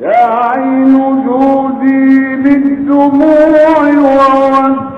يا عين جودي بالدموع وودعي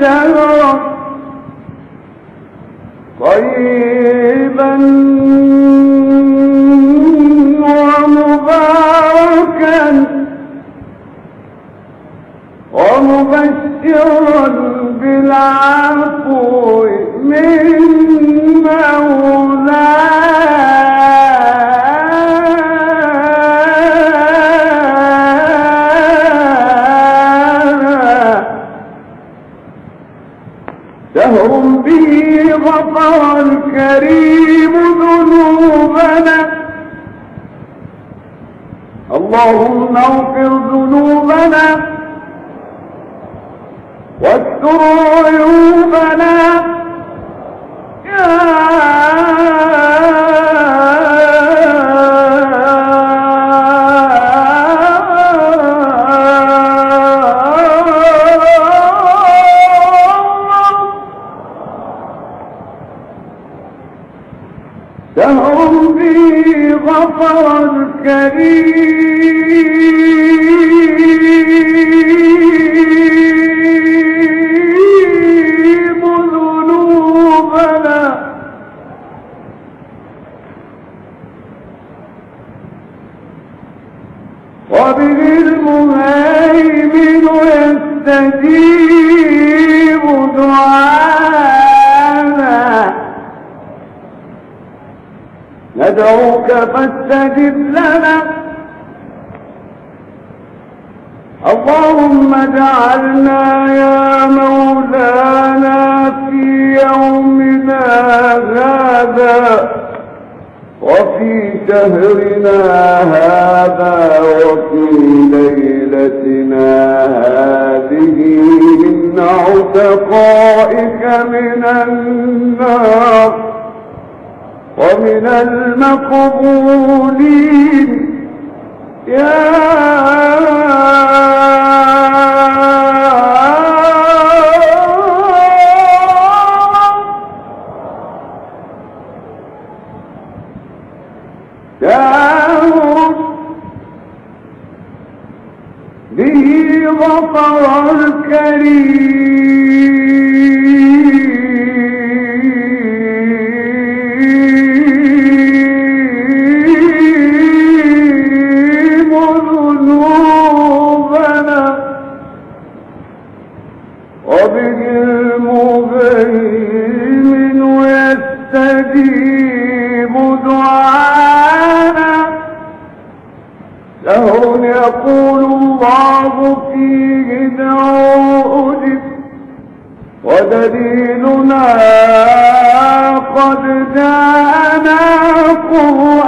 شهرا طيبا ومباركا ومبشرا شهر به غفر الكريم ذنوبنا. اللهم اغفر ذنوبنا واستر عيوبنا. غفر الكريم ذنوبنا. وبه المهيمن يستجيب. ندعوك فاستجب لنا. اللهم اجعلنا يا مولانا في يومنا هذا وفي شهرنا هذا وفي ليلتنا هذه. من عتقائك من النار. ومن المقبولين. يا شهر به غفر الكريم. ودليلنا قد جاءنا قرآنا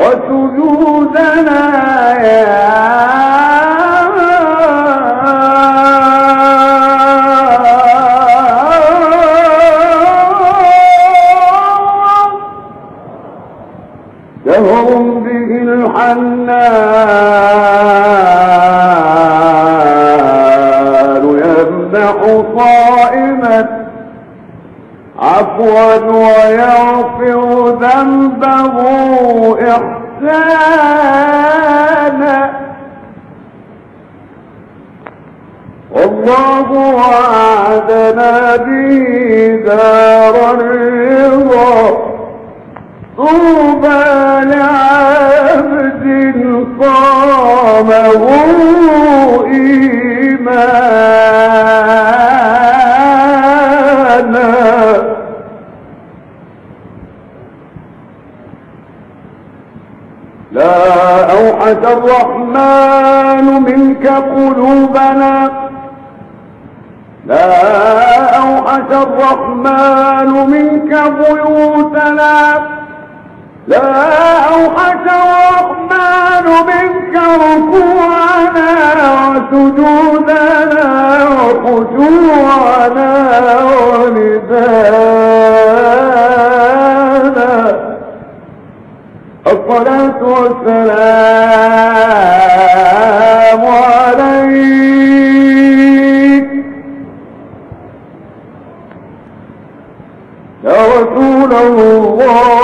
وسجودنا يا شهر به الحنان يمنح صائما عفوا ويغفر ذنبه إحسانا. والله وعدنا به دار أوحش الرحمن منك قلوبنا. لا أوحش الرحمن منك بيوتنا. لا أوحش الرحمن منك ركوعنا وسجودنا وخشوعنا وندانا الصلاة الله